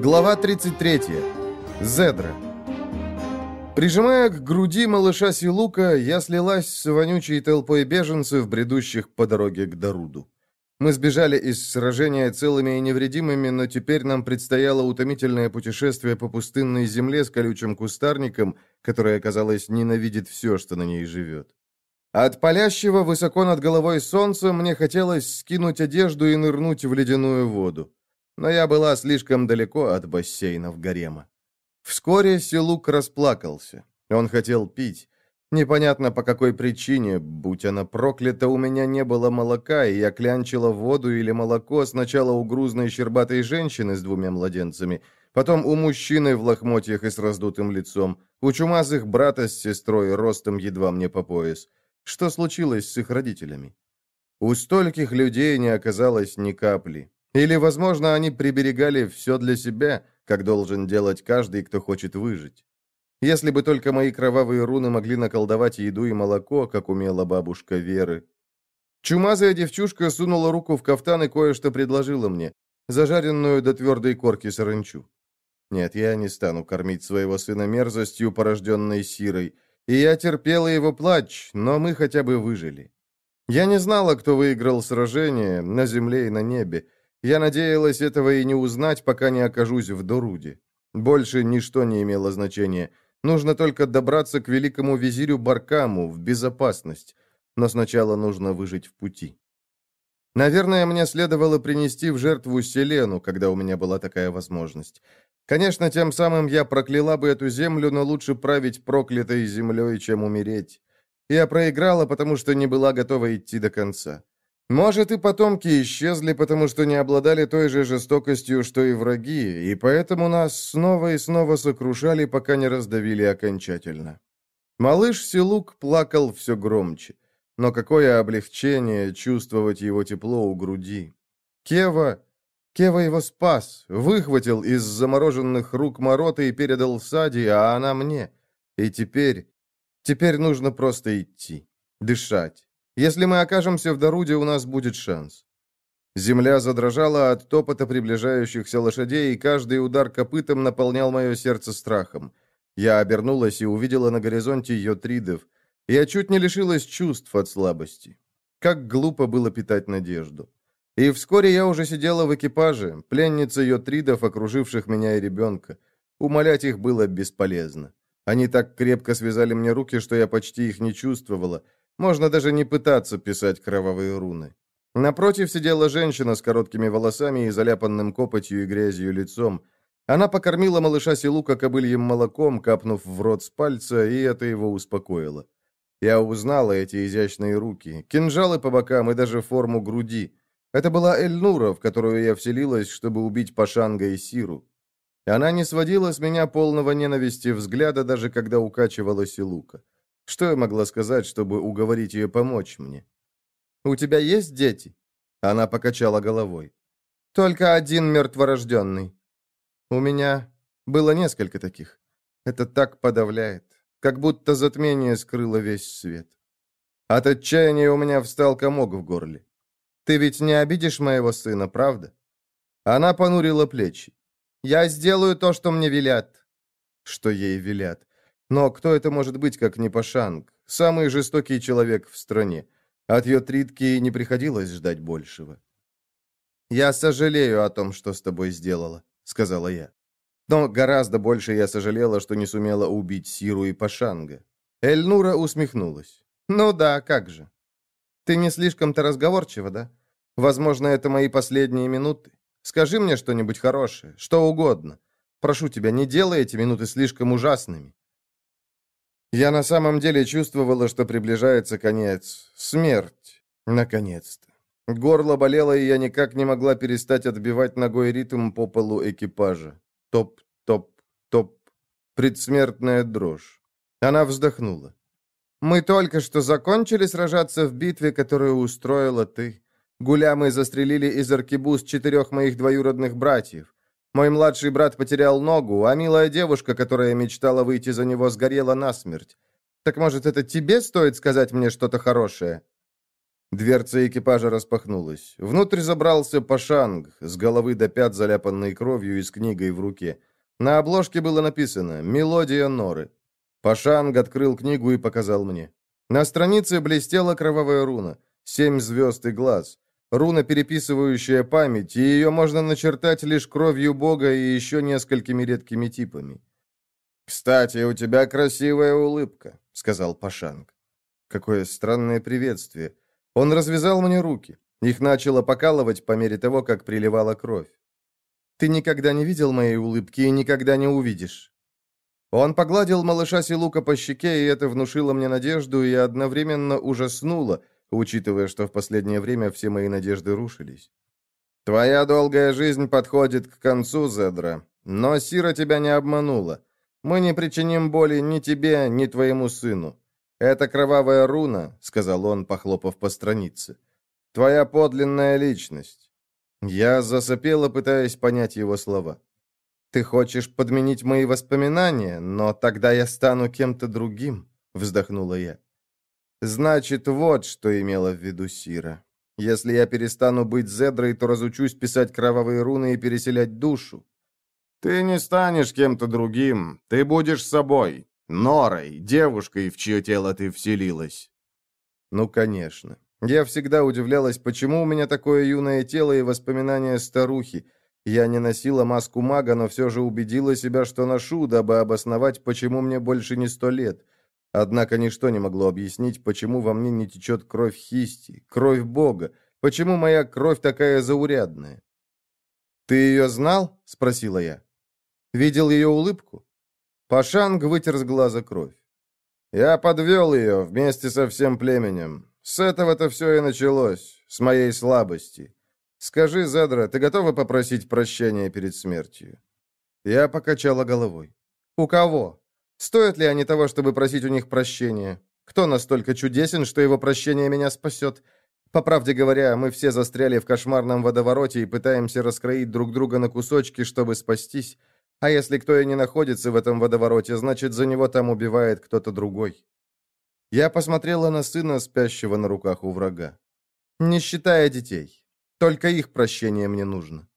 Глава 33. Зедра. Прижимая к груди малыша Силука, я слилась с вонючей толпой беженцев, бредущих по дороге к Даруду. Мы сбежали из сражения целыми и невредимыми, но теперь нам предстояло утомительное путешествие по пустынной земле с колючим кустарником, которое, казалось, ненавидит все, что на ней живет. От палящего высоко над головой солнца мне хотелось скинуть одежду и нырнуть в ледяную воду но я была слишком далеко от бассейнов гарема. Вскоре Силук расплакался. Он хотел пить. Непонятно по какой причине, будь она проклята, у меня не было молока, и я клянчила воду или молоко сначала у грузной щербатой женщины с двумя младенцами, потом у мужчины в лохмотьях и с раздутым лицом, у чумазых брата с сестрой, ростом едва мне по пояс. Что случилось с их родителями? У стольких людей не оказалось ни капли. Или, возможно, они приберегали все для себя, как должен делать каждый, кто хочет выжить. Если бы только мои кровавые руны могли наколдовать еду и молоко, как умела бабушка Веры. Чумазая девчушка сунула руку в кафтан и кое-что предложила мне, зажаренную до твердой корки саранчу. Нет, я не стану кормить своего сына мерзостью, порожденной сирой, и я терпела его плач, но мы хотя бы выжили. Я не знала, кто выиграл сражение на земле и на небе, я надеялась этого и не узнать, пока не окажусь в Доруде. Больше ничто не имело значения. Нужно только добраться к великому визирю Баркаму в безопасность. Но сначала нужно выжить в пути. Наверное, мне следовало принести в жертву Селену, когда у меня была такая возможность. Конечно, тем самым я прокляла бы эту землю, но лучше править проклятой землей, чем умереть. Я проиграла, потому что не была готова идти до конца. Может, и потомки исчезли, потому что не обладали той же жестокостью, что и враги, и поэтому нас снова и снова сокрушали, пока не раздавили окончательно. Малыш Силук плакал все громче. Но какое облегчение чувствовать его тепло у груди. Кева... Кева его спас, выхватил из замороженных рук Морота и передал Сади, а она мне. И теперь... Теперь нужно просто идти, дышать. Если мы окажемся в Доруде, у нас будет шанс». Земля задрожала от топота приближающихся лошадей, и каждый удар копытом наполнял мое сердце страхом. Я обернулась и увидела на горизонте йотридов. Я чуть не лишилась чувств от слабости. Как глупо было питать надежду. И вскоре я уже сидела в экипаже, пленница йотридов, окруживших меня и ребенка. Умолять их было бесполезно. Они так крепко связали мне руки, что я почти их не чувствовала, можно даже не пытаться писать кровавые руны. Напротив сидела женщина с короткими волосами и заляпанным копотью и грязью лицом. Она покормила малыша Силука кобыльем молоком, капнув в рот с пальца, и это его успокоило. Я узнала эти изящные руки, кинжалы по бокам и даже форму груди. Это была Эльнура, в которую я вселилась, чтобы убить Пашанга и Сиру. Она не сводила с меня полного ненависти взгляда, даже когда укачивала Силука. Что я могла сказать, чтобы уговорить ее помочь мне? «У тебя есть дети?» Она покачала головой. «Только один мертворожденный. У меня было несколько таких. Это так подавляет, как будто затмение скрыло весь свет. От отчаяния у меня встал комок в горле. Ты ведь не обидишь моего сына, правда?» Она понурила плечи. «Я сделаю то, что мне велят». «Что ей велят? Но кто это может быть, как не Пашанг, самый жестокий человек в стране? От Йотритки не приходилось ждать большего. «Я сожалею о том, что с тобой сделала», — сказала я. Но гораздо больше я сожалела, что не сумела убить Сиру и Пашанга. Эльнура усмехнулась. «Ну да, как же. Ты не слишком-то разговорчива, да? Возможно, это мои последние минуты. Скажи мне что-нибудь хорошее, что угодно. Прошу тебя, не делай эти минуты слишком ужасными. Я на самом деле чувствовала, что приближается конец. Смерть. Наконец-то. Горло болело, и я никак не могла перестать отбивать ногой ритм по полу экипажа. Топ-топ-топ. Предсмертная дрожь. Она вздохнула. «Мы только что закончили сражаться в битве, которую устроила ты. Гулямы застрелили из аркебуз четырех моих двоюродных братьев. Мой младший брат потерял ногу, а милая девушка, которая мечтала выйти за него, сгорела насмерть. Так может, это тебе стоит сказать мне что-то хорошее?» Дверца экипажа распахнулась. Внутрь забрался Пашанг, с головы до пят заляпанной кровью и с книгой в руке. На обложке было написано «Мелодия Норы». Пашанг открыл книгу и показал мне. На странице блестела кровавая руна. Семь звезд и глаз. Руна, переписывающая память, и ее можно начертать лишь кровью Бога и еще несколькими редкими типами. «Кстати, у тебя красивая улыбка», — сказал Пашанг. Какое странное приветствие. Он развязал мне руки. Их начало покалывать по мере того, как приливала кровь. «Ты никогда не видел моей улыбки и никогда не увидишь». Он погладил малыша Силука по щеке, и это внушило мне надежду и одновременно ужаснуло, учитывая, что в последнее время все мои надежды рушились. «Твоя долгая жизнь подходит к концу, Зедра, но Сира тебя не обманула. Мы не причиним боли ни тебе, ни твоему сыну. Это кровавая руна», — сказал он, похлопав по странице. «Твоя подлинная личность». Я засопела, пытаясь понять его слова. «Ты хочешь подменить мои воспоминания, но тогда я стану кем-то другим», — вздохнула я. «Значит, вот что имела в виду Сира. Если я перестану быть Зедрой, то разучусь писать кровавые руны и переселять душу». «Ты не станешь кем-то другим, ты будешь собой. Норой, девушкой, в чье тело ты вселилась». «Ну, конечно. Я всегда удивлялась, почему у меня такое юное тело и воспоминания старухи. Я не носила маску мага, но все же убедила себя, что ношу, дабы обосновать, почему мне больше не сто лет. Однако ничто не могло объяснить, почему во мне не течет кровь Хисти, кровь Бога, почему моя кровь такая заурядная. «Ты ее знал?» — спросила я. «Видел ее улыбку?» Пашанг вытер с глаза кровь. «Я подвел ее вместе со всем племенем. С этого-то все и началось, с моей слабости. Скажи, Зедра, ты готова попросить прощения перед смертью?» Я покачала головой. «У кого? Стоят ли они того, чтобы просить у них прощения? Кто настолько чудесен, что его прощение меня спасет?» По правде говоря, мы все застряли в кошмарном водовороте и пытаемся раскроить друг друга на кусочки, чтобы спастись. А если кто и не находится в этом водовороте, значит, за него там убивает кто-то другой. Я посмотрела на сына, спящего на руках у врага. Не считая детей. Только их прощение мне нужно.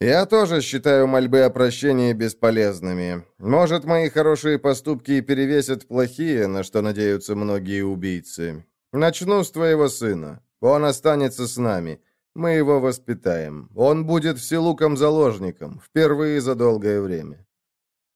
Я тоже считаю мольбы о прощении бесполезными. Может, мои хорошие поступки и перевесят плохие, на что надеются многие убийцы. Начну с твоего сына. Он останется с нами. Мы его воспитаем. Он будет вселуком-заложником, впервые за долгое время.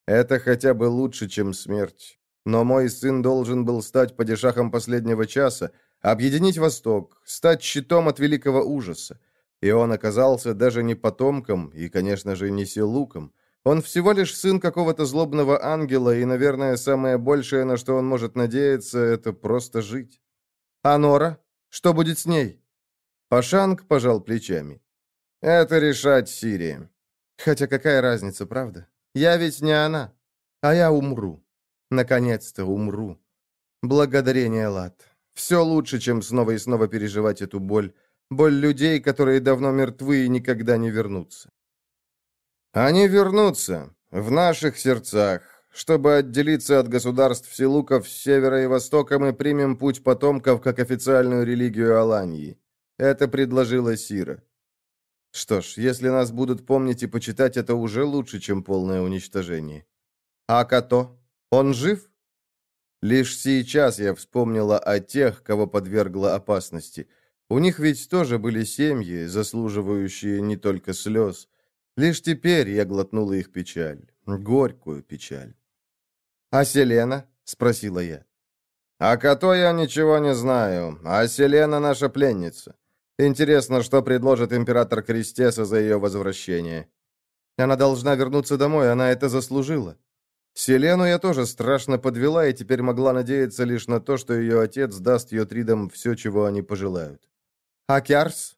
Это хотя бы лучше, чем смерть. Но мой сын должен был стать падишахом последнего часа, объединить Восток, стать щитом от великого ужаса. И он оказался даже не потомком и, конечно же, не селуком. Он всего лишь сын какого-то злобного ангела, и, наверное, самое большее, на что он может надеяться, это просто жить. А Нора? Что будет с ней? Пашанг пожал плечами. «Это решать Сирии. Хотя какая разница, правда? Я ведь не она. А я умру. Наконец-то умру. Благодарение, Лад. Все лучше, чем снова и снова переживать эту боль. Боль людей, которые давно мертвы и никогда не вернутся. Они вернутся. В наших сердцах. Чтобы отделиться от государств Силуков с севера и востока, мы примем путь потомков как официальную религию Аланьи. Это предложила Сира. Что ж, если нас будут помнить и почитать, это уже лучше, чем полное уничтожение. А Като? Он жив? Лишь сейчас я вспомнила о тех, кого подвергла опасности. У них ведь тоже были семьи, заслуживающие не только слез. Лишь теперь я глотнула их печаль, горькую печаль. «А Селена?» — спросила я. «О Като я ничего не знаю, а Селена наша пленница. Интересно, что предложит император Кристеса за ее возвращение. Она должна вернуться домой, она это заслужила. Селену я тоже страшно подвела и теперь могла надеяться лишь на то, что ее отец даст ее Тридам все, чего они пожелают. А Кярс?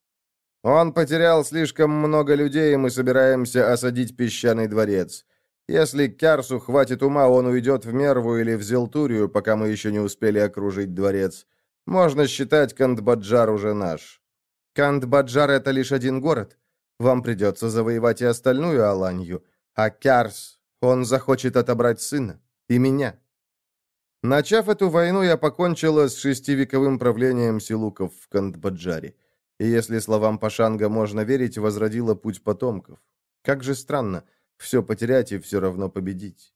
Он потерял слишком много людей, и мы собираемся осадить песчаный дворец. Если Кярсу хватит ума, он уйдет в Мерву или в Зелтурию, пока мы еще не успели окружить дворец. Можно считать, Кандбаджар уже наш. Кандбаджар — это лишь один город. Вам придется завоевать и остальную Аланью. А Кярс, он захочет отобрать сына. И меня. Начав эту войну, я покончила с шестивековым правлением силуков в Кандбаджаре. И если словам Пашанга можно верить, возродила путь потомков. Как же странно, все потерять и все равно победить.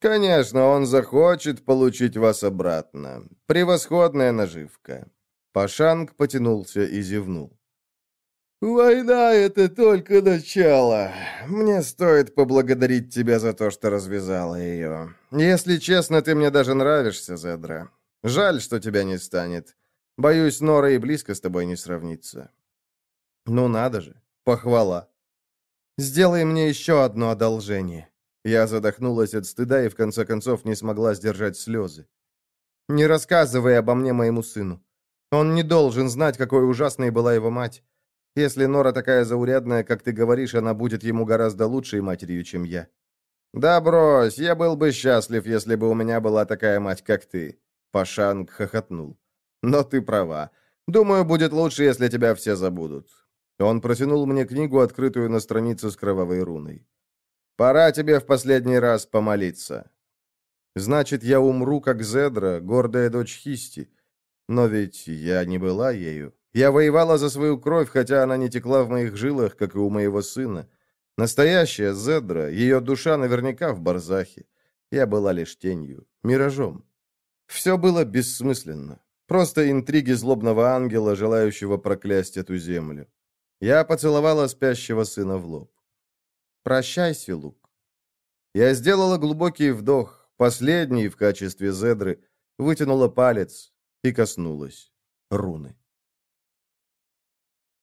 Конечно, он захочет получить вас обратно. Превосходная наживка. Пашанг потянулся и зевнул. «Война — это только начало. Мне стоит поблагодарить тебя за то, что развязала ее. Если честно, ты мне даже нравишься, Зедра. Жаль, что тебя не станет. Боюсь, Нора и близко с тобой не сравнится». «Ну надо же, похвала. Сделай мне еще одно одолжение». Я задохнулась от стыда и в конце концов не смогла сдержать слезы. «Не рассказывай обо мне моему сыну. Он не должен знать, какой ужасной была его мать. Если Нора такая заурядная, как ты говоришь, она будет ему гораздо лучшей матерью, чем я». «Да брось, я был бы счастлив, если бы у меня была такая мать, как ты», — Пашанг хохотнул. «Но ты права. Думаю, будет лучше, если тебя все забудут». Он протянул мне книгу, открытую на странице с кровавой руной. «Пора тебе в последний раз помолиться». «Значит, я умру, как Зедра, гордая дочь Хисти. Но ведь я не была ею. Я воевала за свою кровь, хотя она не текла в моих жилах, как и у моего сына. Настоящая Зедра, ее душа наверняка в Барзахе. Я была лишь тенью, миражом. Все было бессмысленно. Просто интриги злобного ангела, желающего проклясть эту землю. Я поцеловала спящего сына в лоб. «Прощай, Силук». Я сделала глубокий вдох, последний в качестве Зедры, вытянула палец и коснулась руны.